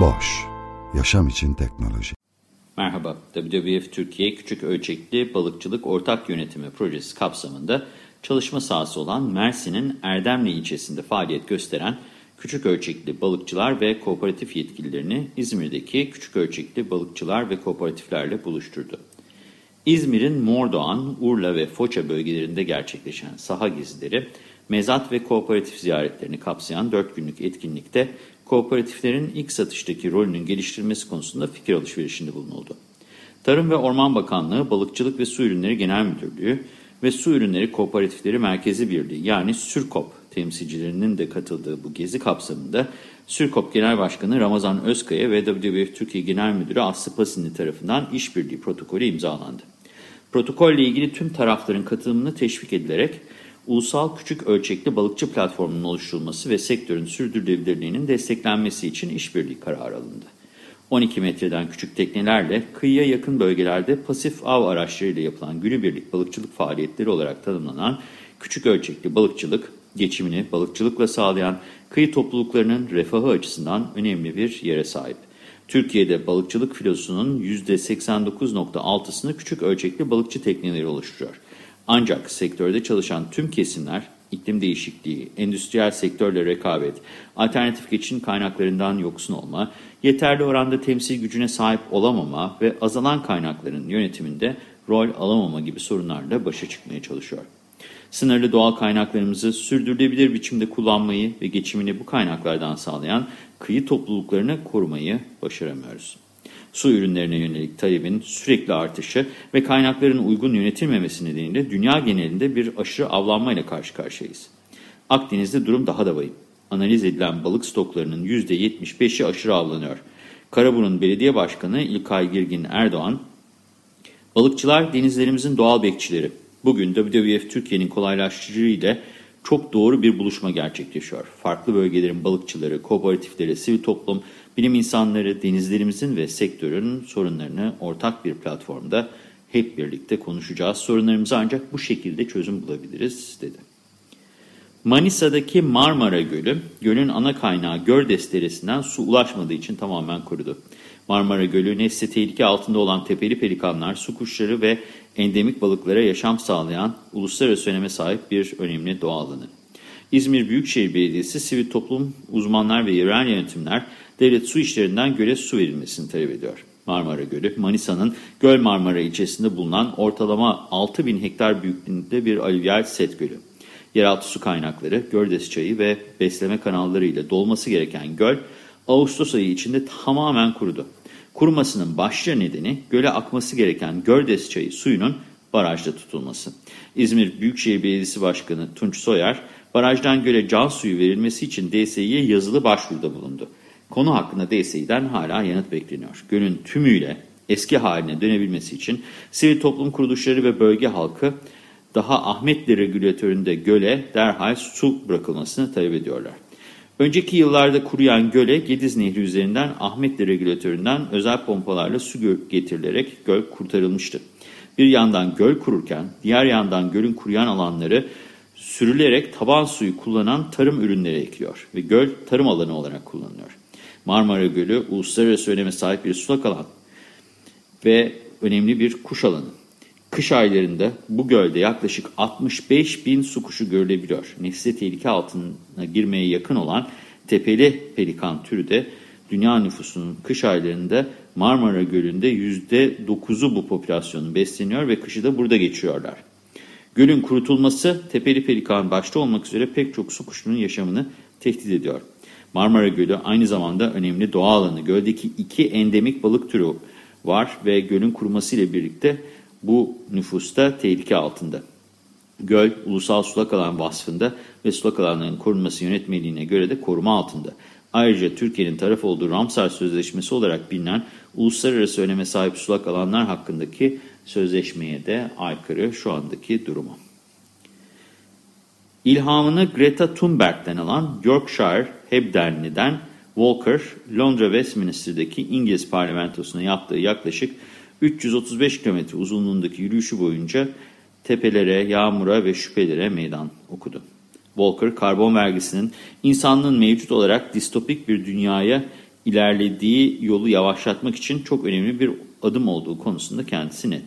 Boş, yaşam için teknoloji. Merhaba, WWF Türkiye Küçük Ölçekli Balıkçılık Ortak Yönetimi Projesi kapsamında çalışma sahası olan Mersin'in Erdemli ilçesinde faaliyet gösteren küçük ölçekli balıkçılar ve kooperatif yetkililerini İzmir'deki küçük ölçekli balıkçılar ve kooperatiflerle buluşturdu. İzmir'in Mordoğan, Urla ve Foça bölgelerinde gerçekleşen saha gezileri, mezat ve kooperatif ziyaretlerini kapsayan 4 günlük etkinlikte kooperatiflerin ilk satıştaki rolünün geliştirilmesi konusunda fikir alışverişinde bulunuldu. Tarım ve Orman Bakanlığı, Balıkçılık ve Su Ürünleri Genel Müdürlüğü ve Su Ürünleri Kooperatifleri Merkezi Birliği yani SÜRKOP temsilcilerinin de katıldığı bu gezi kapsamında SÜRKOP Genel Başkanı Ramazan Özkaya ve WWF Türkiye Genel Müdürü Aslı Pasinli tarafından işbirliği protokolü imzalandı. Protokolle ilgili tüm tarafların katılımını teşvik edilerek ulusal küçük ölçekli balıkçı platformunun oluşturulması ve sektörün sürdürülebilirliğinin desteklenmesi için işbirliği kararı alındı. 12 metreden küçük teknelerle kıyıya yakın bölgelerde pasif av araçlarıyla yapılan günübirlik balıkçılık faaliyetleri olarak tanımlanan küçük ölçekli balıkçılık, geçimini balıkçılıkla sağlayan kıyı topluluklarının refahı açısından önemli bir yere sahip. Türkiye'de balıkçılık filosunun %89.6'sını küçük ölçekli balıkçı tekneleri oluşturuyor. Ancak sektörde çalışan tüm kesimler iklim değişikliği, endüstriyel sektörle rekabet, alternatif geçim kaynaklarından yoksun olma, yeterli oranda temsil gücüne sahip olamama ve azalan kaynakların yönetiminde rol alamama gibi sorunlarla başa çıkmaya çalışıyor. Sınırlı doğal kaynaklarımızı sürdürülebilir biçimde kullanmayı ve geçimini bu kaynaklardan sağlayan kıyı topluluklarını korumayı başaramıyoruz. Su ürünlerine yönelik talebin sürekli artışı ve kaynakların uygun yönetilmemesi nedeniyle dünya genelinde bir aşırı avlanmayla karşı karşıyayız. Akdeniz'de durum daha da vahim. Analiz edilen balık stoklarının %75'i aşırı avlanıyor. Karaburun Belediye Başkanı İlkay Girgin Erdoğan, balıkçılar denizlerimizin doğal bekçileri. Bugün WWF Türkiye'nin kolaylaştırıcı ile çok doğru bir buluşma gerçekleşiyor. Farklı bölgelerin balıkçıları, kooperatifleri, sivil toplum, bilim insanları, denizlerimizin ve sektörün sorunlarını ortak bir platformda hep birlikte konuşacağız. Sorunlarımızı ancak bu şekilde çözüm bulabiliriz dedi. Manisa'daki Marmara Gölü, gölün ana kaynağı Gördes Deresi'nden su ulaşmadığı için tamamen kurudu. Marmara Gölü nesli tehlike altında olan tepeli pelikanlar, su kuşları ve endemik balıklara yaşam sağlayan uluslararası öneme sahip bir önemli doğa alanı. İzmir Büyükşehir Belediyesi, sivil toplum, uzmanlar ve yerel yönetimler devlet su işlerinden göle su verilmesini talep ediyor. Marmara Gölü, Manisa'nın Göl Marmara ilçesinde bulunan ortalama 6 bin hektar büyüklüğünde bir alüvyal set gölü. Yeraltı su kaynakları, Gördes çayı ve besleme kanalları ile dolması gereken göl, Ağustos ayı içinde tamamen kurudu. Kurumasının başlıca nedeni göle akması gereken Gördes çayı suyunun barajda tutulması. İzmir Büyükşehir Belediyesi Başkanı Tunç Soyer, barajdan göle can suyu verilmesi için DSİ'ye yazılı başvuruda bulundu. Konu hakkında DSİ'den hala yanıt bekleniyor. Gölün tümüyle eski haline dönebilmesi için sivil toplum kuruluşları ve bölge halkı daha Ahmetli regülatöründe göle derhal su bırakılmasını talep ediyorlar. Önceki yıllarda kuruyan göle Gediz Nehri üzerinden Ahmetli regülatöründen özel pompalarla su getirilerek göl kurtarılmıştı. Bir yandan göl kururken diğer yandan gölün kuruyan alanları sürülerek taban suyu kullanan tarım ürünleri ekliyor ve göl tarım alanı olarak kullanılıyor. Marmara Gölü uluslararası öneme sahip bir sulak alan ve önemli bir kuş alanı. Kış aylarında bu gölde yaklaşık 65 bin su kuşu görülebiliyor. Nesli tehlike altına girmeye yakın olan tepeli pelikan türü de dünya nüfusunun kış aylarında Marmara Gölü'nde %9'u bu popülasyonun besleniyor ve kışı da burada geçiyorlar. Gölün kurutulması tepeli pelikan başta olmak üzere pek çok su kuşunun yaşamını tehdit ediyor. Marmara Gölü aynı zamanda önemli doğa alanı. Göldeki iki endemik balık türü var ve gölün kuruması ile birlikte bu nüfusta tehlike altında. Göl, ulusal sulak alan vasfında ve sulak alanların korunması yönetmeliğine göre de koruma altında. Ayrıca Türkiye'nin taraf olduğu Ramsar Sözleşmesi olarak bilinen uluslararası öneme sahip sulak alanlar hakkındaki sözleşmeye de aykırı şu andaki durumu. İlhamını Greta Thunberg'den alan Yorkshire Hebdenli'den Walker, Londra Westminster'daki İngiliz parlamentosuna yaptığı yaklaşık 335 kilometre uzunluğundaki yürüyüşü boyunca tepelere, yağmura ve şüphelere meydan okudu. Walker, karbon vergisinin insanlığın mevcut olarak distopik bir dünyaya ilerlediği yolu yavaşlatmak için çok önemli bir adım olduğu konusunda kendisi net.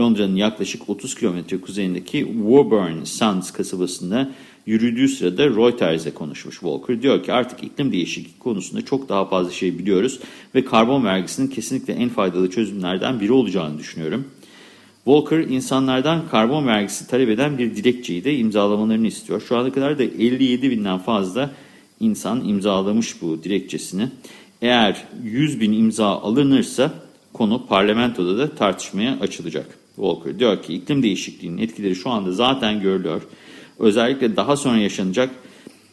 Londra'nın yaklaşık 30 kilometre kuzeyindeki Woburn Sands kasabasında yürüdüğü sırada Reuters'e konuşmuş Walker. Diyor ki artık iklim değişikliği konusunda çok daha fazla şey biliyoruz ve karbon vergisinin kesinlikle en faydalı çözümlerden biri olacağını düşünüyorum. Walker insanlardan karbon vergisi talep eden bir dilekçeyi de imzalamalarını istiyor. Şu ana kadar da 57 binden fazla insan imzalamış bu dilekçesini. Eğer 100 bin imza alınırsa konu parlamentoda da tartışmaya açılacak. Walker diyor ki iklim değişikliğinin etkileri şu anda zaten görülüyor. Özellikle daha sonra yaşanacak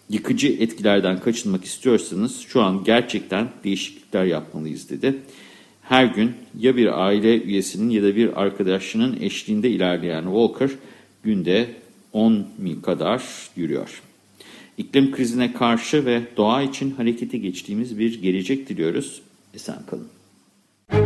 yıkıcı etkilerden kaçınmak istiyorsanız şu an gerçekten değişiklikler yapmalıyız dedi. Her gün ya bir aile üyesinin ya da bir arkadaşının eşliğinde ilerleyen Walker günde 10 mil kadar yürüyor. İklim krizine karşı ve doğa için harekete geçtiğimiz bir gelecek diliyoruz. Esen kalın.